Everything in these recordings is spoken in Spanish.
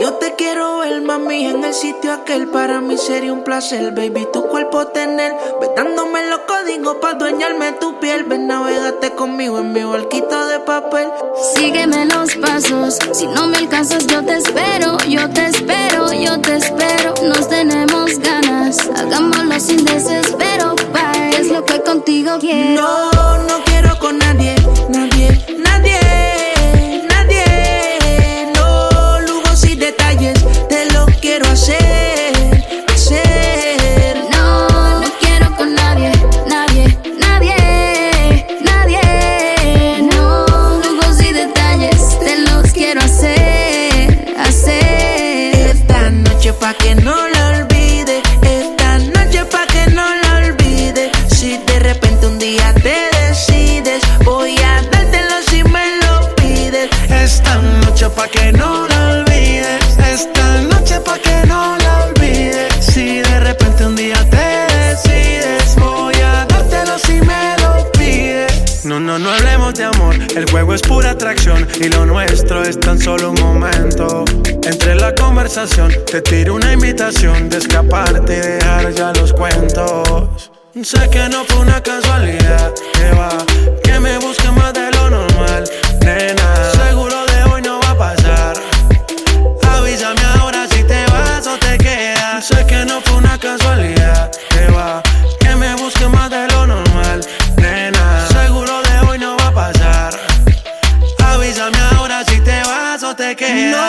Yo te quiero ver, mami, en el sitio aquel. Para mí sería un placer, baby, tu cuerpo tener. Vetándome los códigos para dueñarme tu piel. Ven, navegate conmigo en mi barquito de papel. Sígueme los pasos, si no me alcanzas, yo te espero. Yo te espero, yo te espero. Nos tenemos ganas, El juego es pura atracción y lo nuestro es tan solo un momento. Entre la conversación te tiro una invitación de escaparte y dejar ya los cuentos. Sé que no fue una casualidad, que va, que me busque más de lo normal, nena.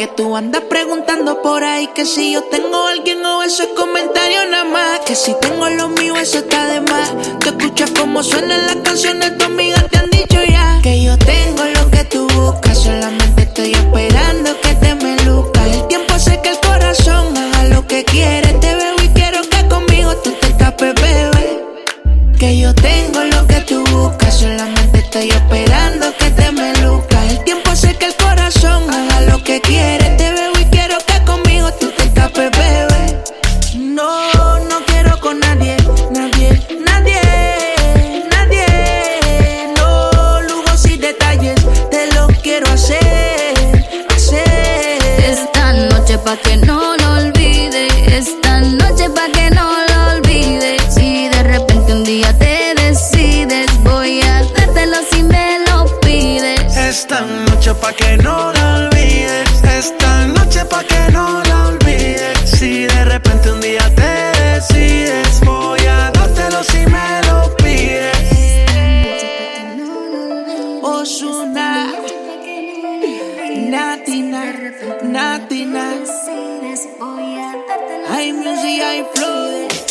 que tú andas preguntando por ahí que si yo tengo alguien o eso es comentario nada más. Que si tengo lo mío, eso está de más. Tú escuchas cómo suenan las canciones, tu amiga te han dicho ya. Que yo tengo lo que tú buscas, solamente estoy esperando que te me luzcas. El tiempo hace que el corazón haga lo que quiere. Te veo y quiero que conmigo tú te escapes, bebé. Que yo tengo lo que tú buscas, solamente estoy esperando con nadie, nadie, nadie, nadie. No lujos y detalles, te lo quiero hacer, hacer. Esta noche pa' que no lo olvide. Esta noche pa' que no lo olvide. Si de repente un día te decides, voy a dártelo si me lo pides. Esta noche pa' que no la olvides. Esta noche pa' que no la Natina, Natina. Decides, voy a dártelo Hay music, hay flow.